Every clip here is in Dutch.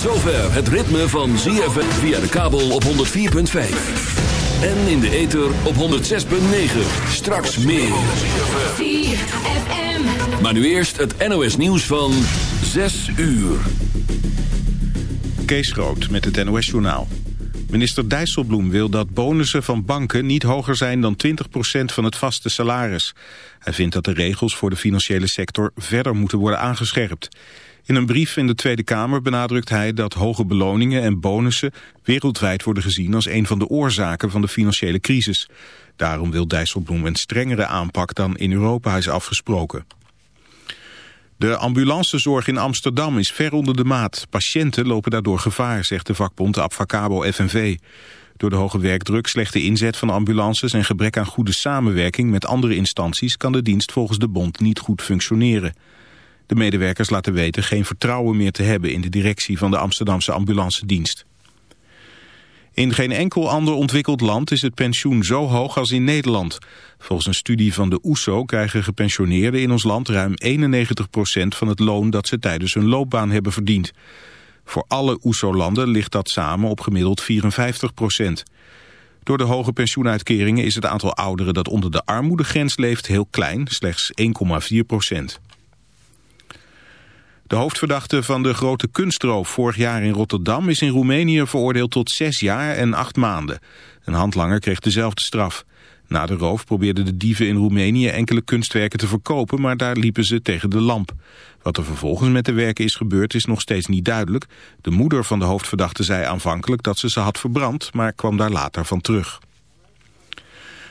Tot zover het ritme van ZFM via de kabel op 104.5. En in de ether op 106.9. Straks meer. ZFM. Maar nu eerst het NOS nieuws van 6 uur. Kees Groot met het NOS-journaal. Minister Dijsselbloem wil dat bonussen van banken niet hoger zijn dan 20% van het vaste salaris. Hij vindt dat de regels voor de financiële sector verder moeten worden aangescherpt. In een brief in de Tweede Kamer benadrukt hij dat hoge beloningen en bonussen wereldwijd worden gezien als een van de oorzaken van de financiële crisis. Daarom wil Dijsselbloem een strengere aanpak dan in Europa is afgesproken. De ambulancezorg in Amsterdam is ver onder de maat. Patiënten lopen daardoor gevaar, zegt de vakbond Abfacabo FNV. Door de hoge werkdruk, slechte inzet van ambulances en gebrek aan goede samenwerking met andere instanties kan de dienst volgens de bond niet goed functioneren. De medewerkers laten weten geen vertrouwen meer te hebben in de directie van de Amsterdamse ambulance dienst. In geen enkel ander ontwikkeld land is het pensioen zo hoog als in Nederland. Volgens een studie van de OESO krijgen gepensioneerden in ons land ruim 91% van het loon dat ze tijdens hun loopbaan hebben verdiend. Voor alle OESO-landen ligt dat samen op gemiddeld 54%. Door de hoge pensioenuitkeringen is het aantal ouderen dat onder de armoedegrens leeft heel klein, slechts 1,4%. De hoofdverdachte van de grote kunstroof vorig jaar in Rotterdam is in Roemenië veroordeeld tot zes jaar en acht maanden. Een handlanger kreeg dezelfde straf. Na de roof probeerden de dieven in Roemenië enkele kunstwerken te verkopen, maar daar liepen ze tegen de lamp. Wat er vervolgens met de werken is gebeurd is nog steeds niet duidelijk. De moeder van de hoofdverdachte zei aanvankelijk dat ze ze had verbrand, maar kwam daar later van terug.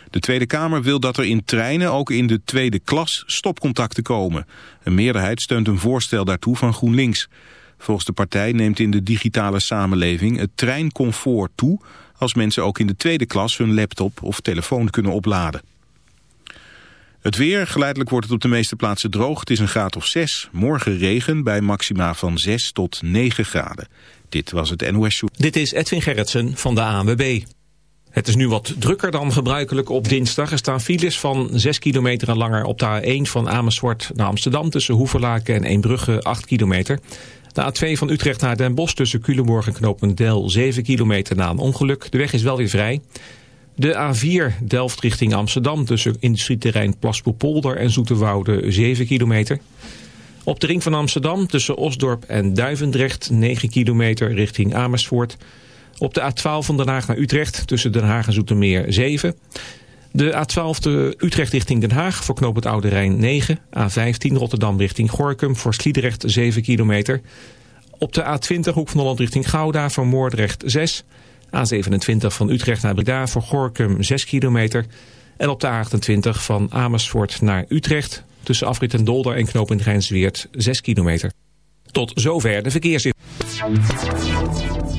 De Tweede Kamer wil dat er in treinen ook in de tweede klas stopcontacten komen. Een meerderheid steunt een voorstel daartoe van GroenLinks. Volgens de partij neemt in de digitale samenleving het treincomfort toe... als mensen ook in de tweede klas hun laptop of telefoon kunnen opladen. Het weer, geleidelijk wordt het op de meeste plaatsen droog. Het is een graad of 6. Morgen regen bij maxima van 6 tot 9 graden. Dit was het NOS Show. Dit is Edwin Gerritsen van de ANWB. Het is nu wat drukker dan gebruikelijk op dinsdag. Er staan files van 6 kilometer en langer op de A1 van Amersfoort naar Amsterdam... tussen Hoeverlaken en Eembrugge 8 kilometer. De A2 van Utrecht naar Den Bosch tussen Culemborg en Knopendel 7 kilometer na een ongeluk. De weg is wel weer vrij. De A4 Delft richting Amsterdam tussen industrieterrein Plaspoepolder en Zoeterwoude 7 kilometer. Op de ring van Amsterdam tussen Osdorp en Duivendrecht 9 kilometer richting Amersfoort... Op de A12 van Den Haag naar Utrecht tussen Den Haag en Zoetermeer 7. De A12 de Utrecht richting Den Haag voor knoop het Oude Rijn 9. A15 Rotterdam richting Gorkum voor Sliedrecht 7 kilometer. Op de A20 Hoek van Holland richting Gouda voor Moordrecht 6. A27 van Utrecht naar Breda voor Gorkum 6 kilometer. En op de A28 van Amersfoort naar Utrecht tussen Afrit en Dolder en knoop in Rijnsweert 6 kilometer. Tot zover de verkeersinformatie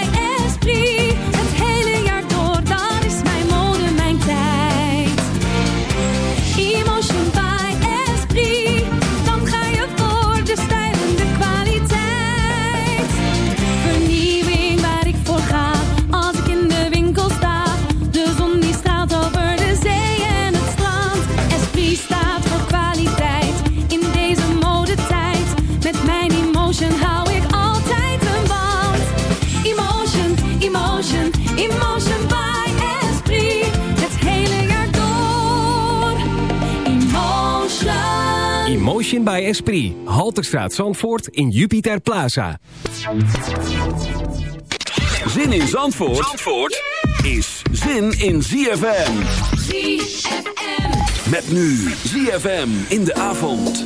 Bij by Esprit. Halterstraat Zandvoort in Jupiter Plaza. Zin in Zandvoort, Zandvoort is zin in ZFM. ZFM. Met nu ZFM in de avond.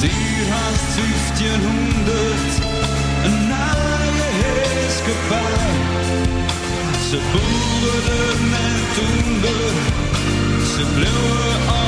Het hast 1500, een is heerskepaar. Ze boeren en toender, ze bleven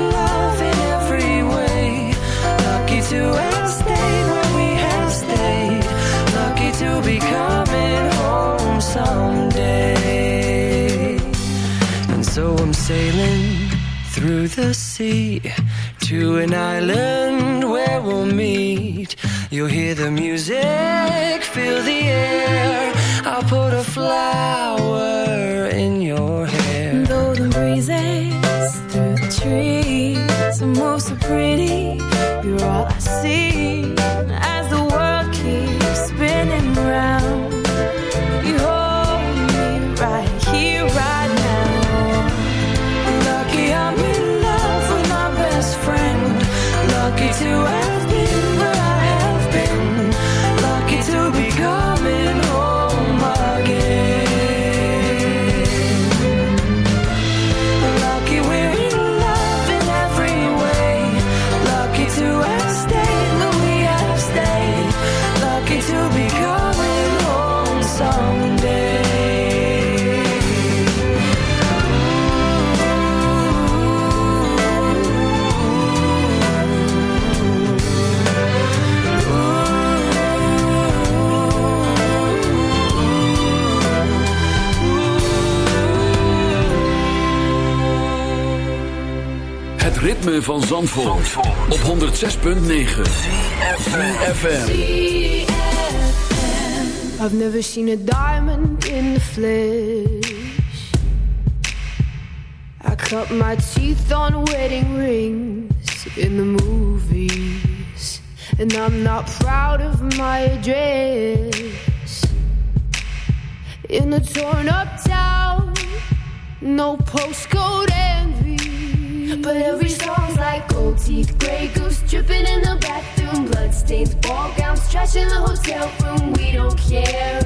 someday. And so I'm sailing through the sea to an island where we'll meet. You'll hear the music, feel the air. I'll put a flower in your hair. Though the breezes through the trees move so pretty, you're all I see ritme van Zandvoort, op 106.9 FM. I've never seen a diamond in the flesh. I cut my teeth on wedding rings in the movies. And I'm not proud of my address. In a torn up town, no postcode envy. But every song's like gold teeth, gray goose dripping in the bathroom, bloodstains, ball gowns, trash in the hotel room. We don't care.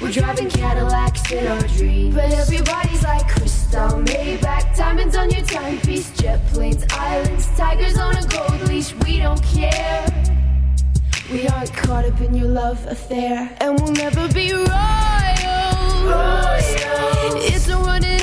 We're driving Cadillacs in our dreams. But everybody's like crystal, Maybach, diamonds on your timepiece, jet planes, islands, tigers on a gold leash. We don't care. We aren't caught up in your love affair, and we'll never be royal. royal. It's a run in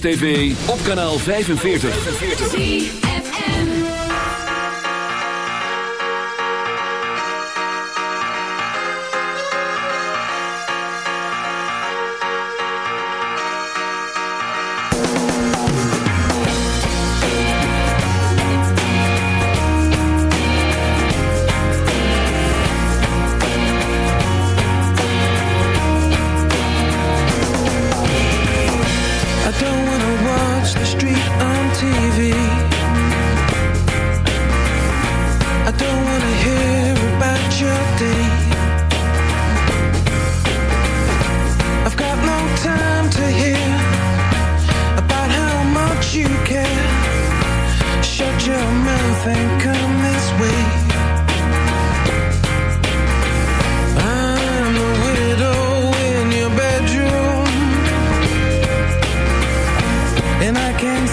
TV, op kanaal 45.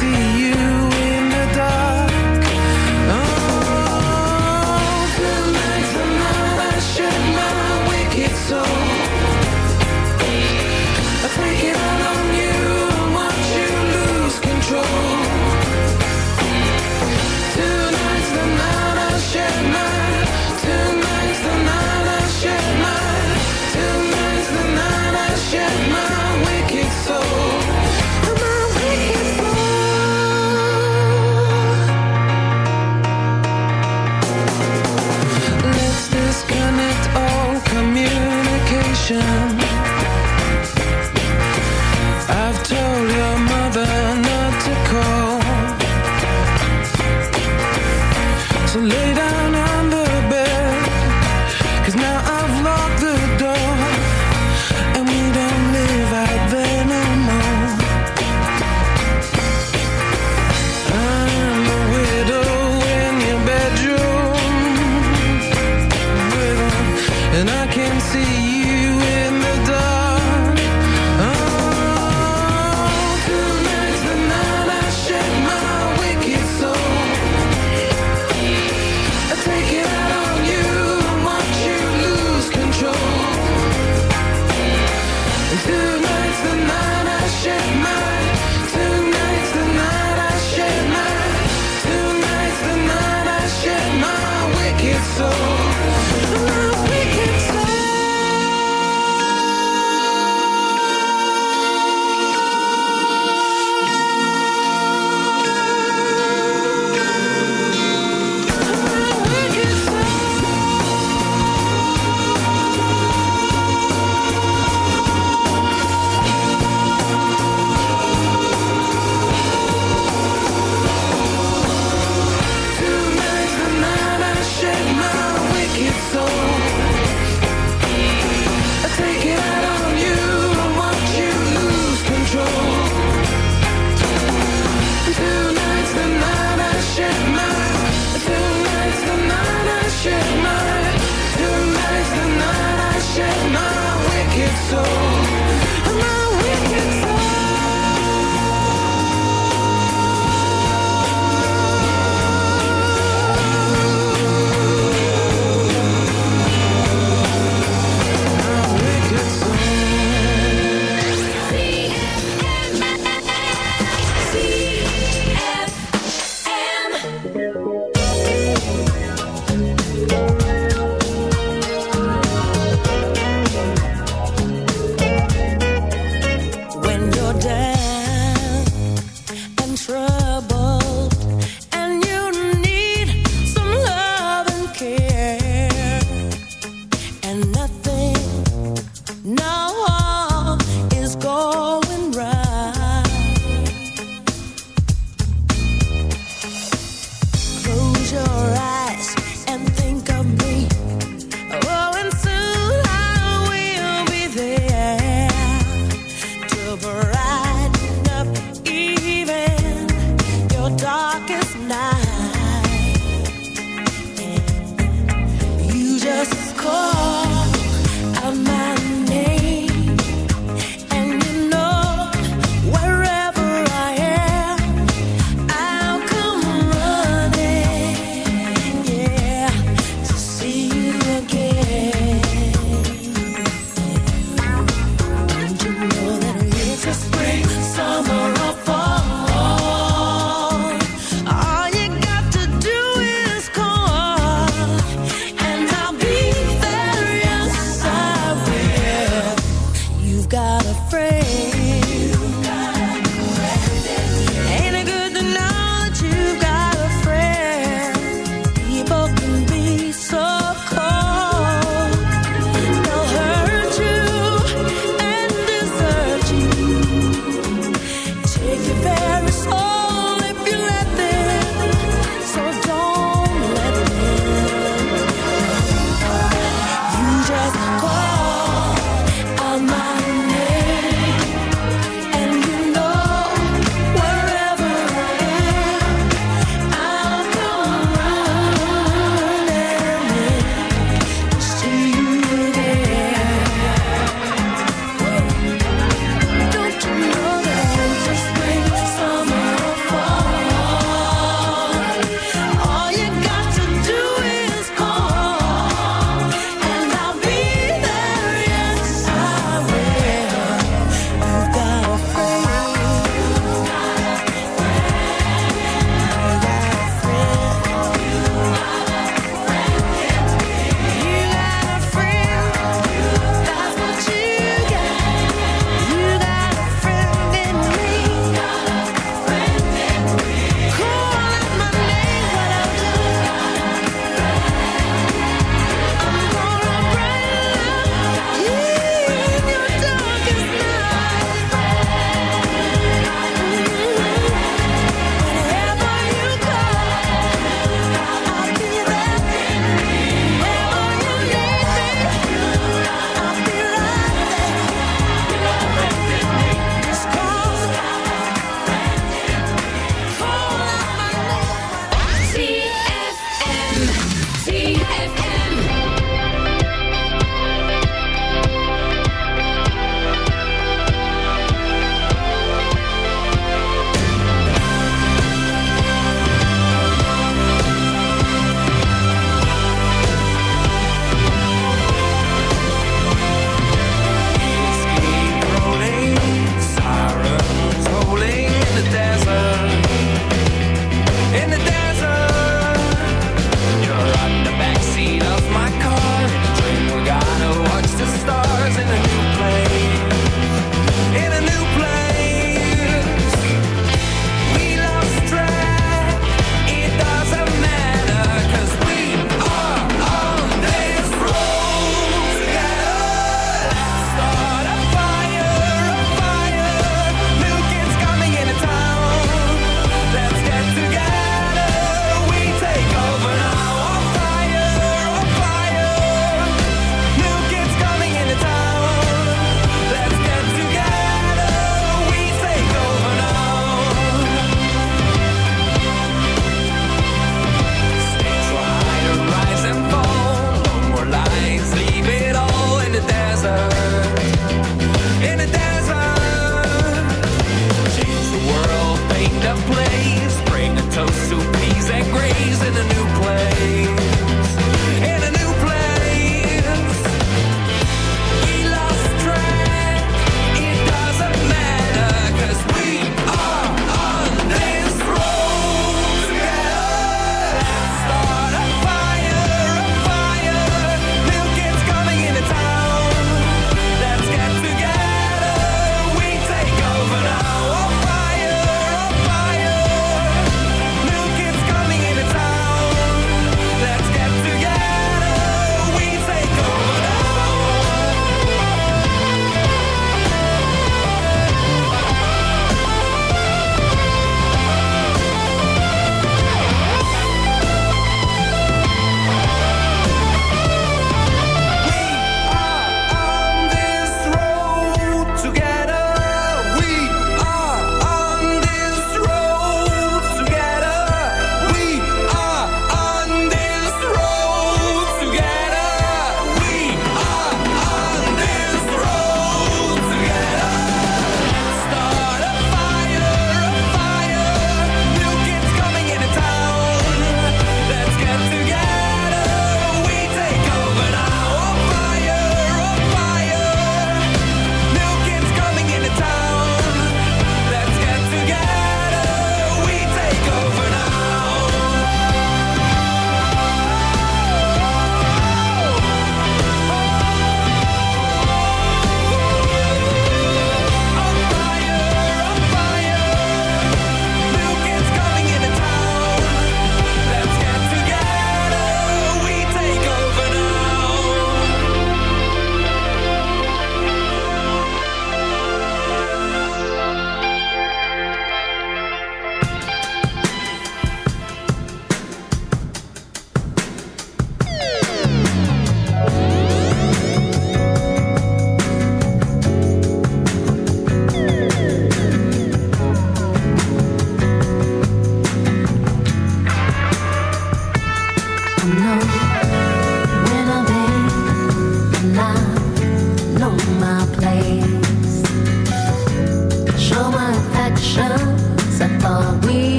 see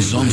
Zandvoort.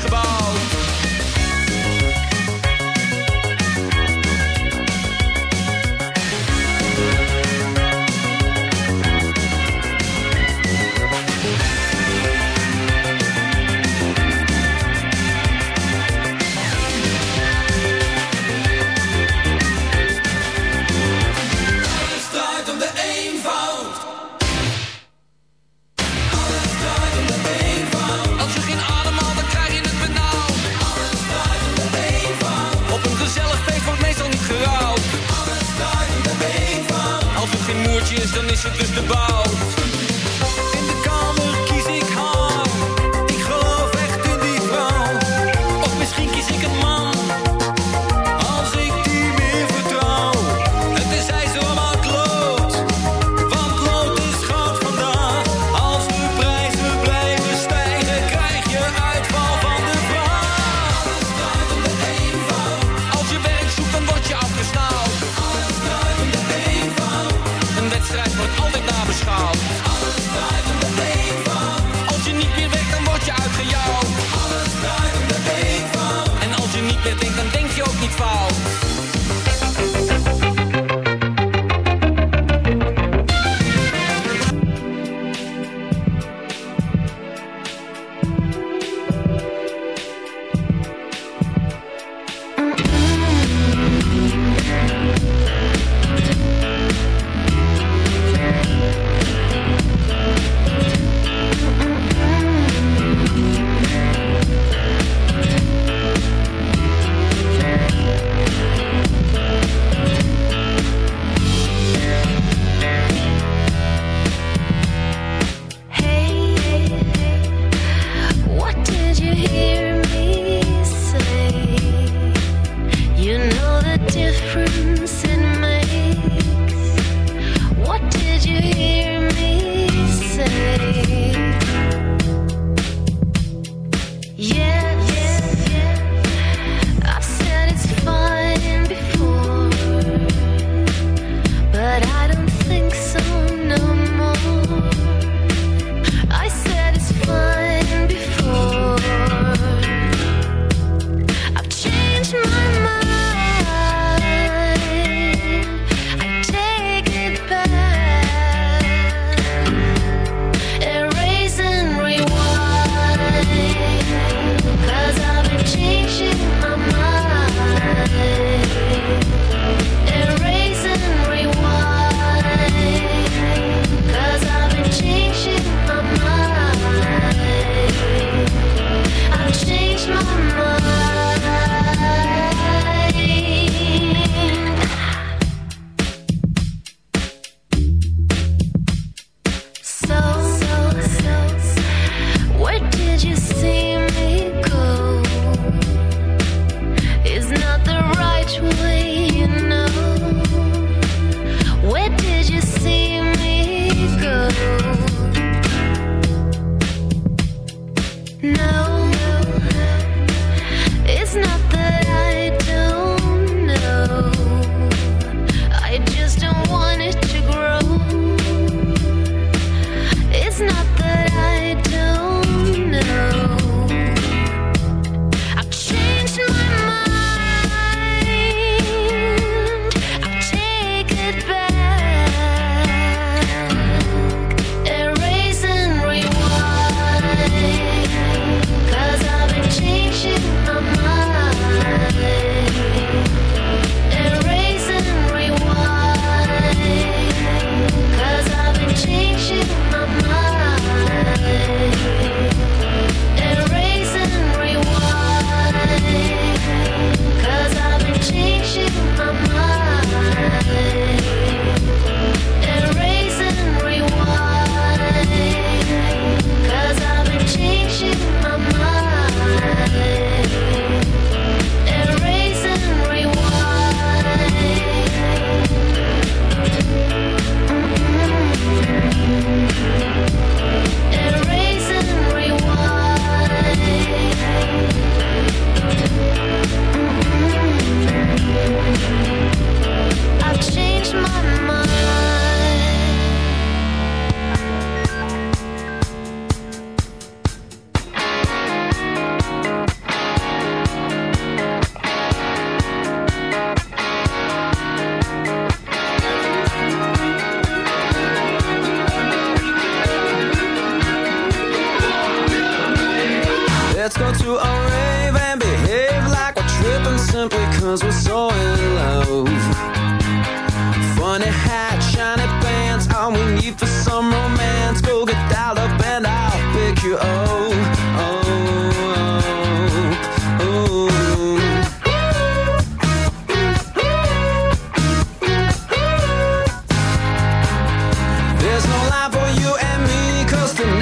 Gebouwd.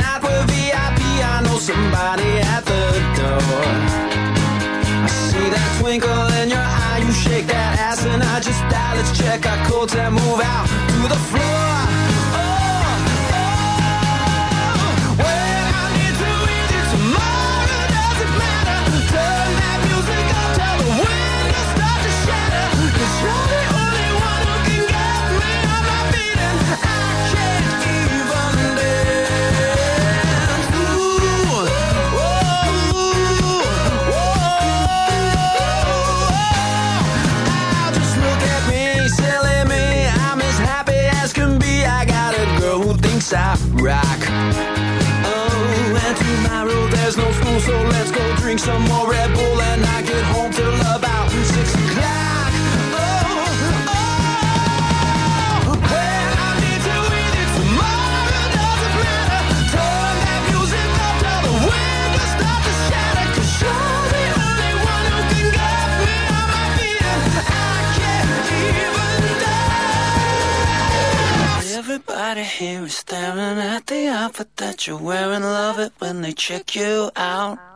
night we're VIP, I know somebody at the door. I see that twinkle in your eye, you shake that ass and I just die. Let's check our codes and move out to the floor. drink some more Red Bull and I get home till about six o'clock. Oh, oh, when I'm you tomorrow doesn't matter. Turn that music up till the windows start to you're the only one who can get me. I can't even dance. Everybody here is staring at the outfit that you're wearing. Love it when they check you out.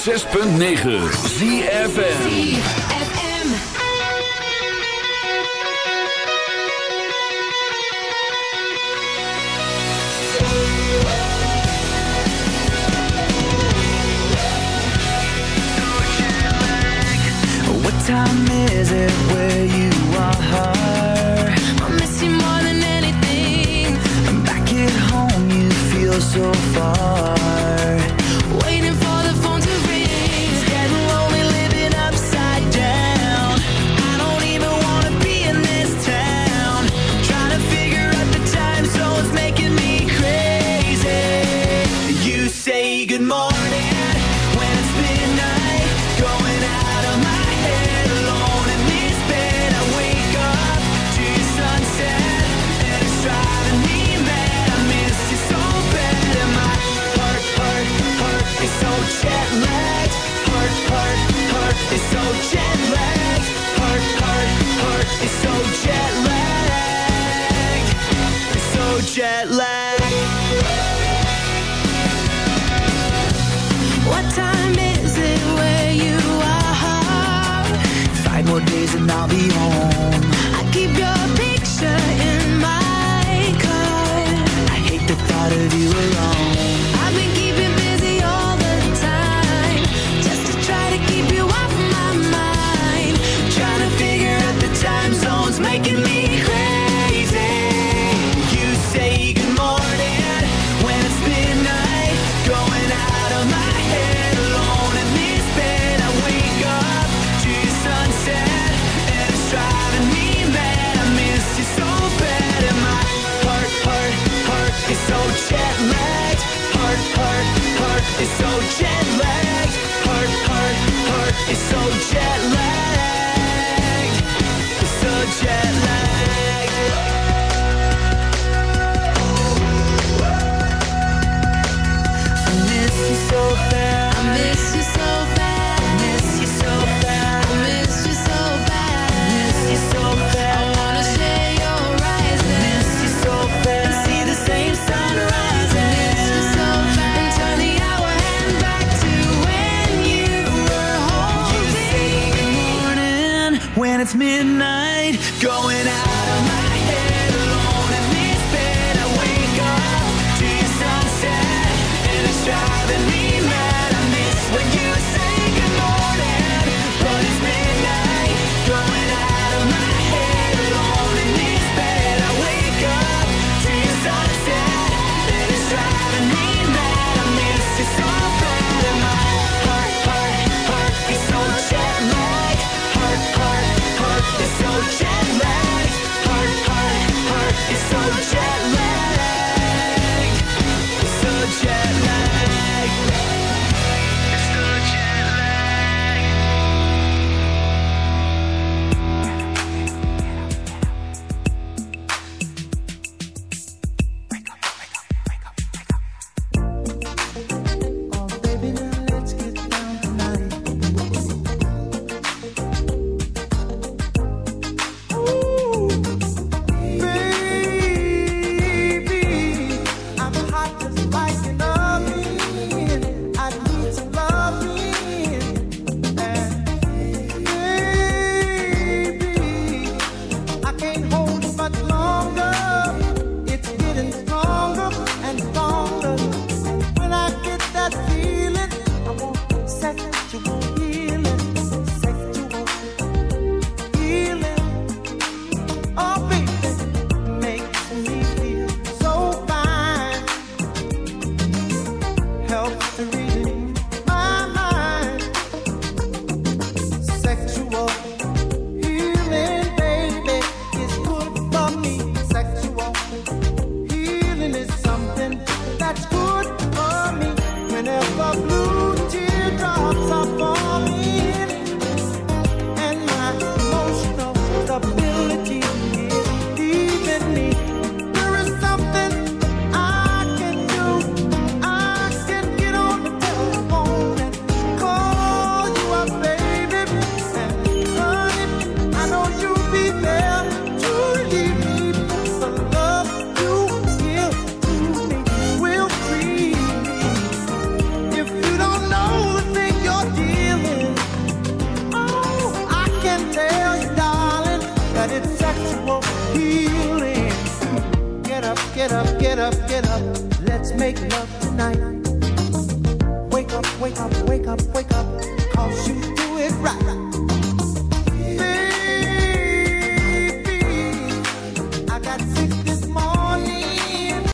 106.9 ZFN time is more than anything. I'm back at home, you feel so far. I'll be home.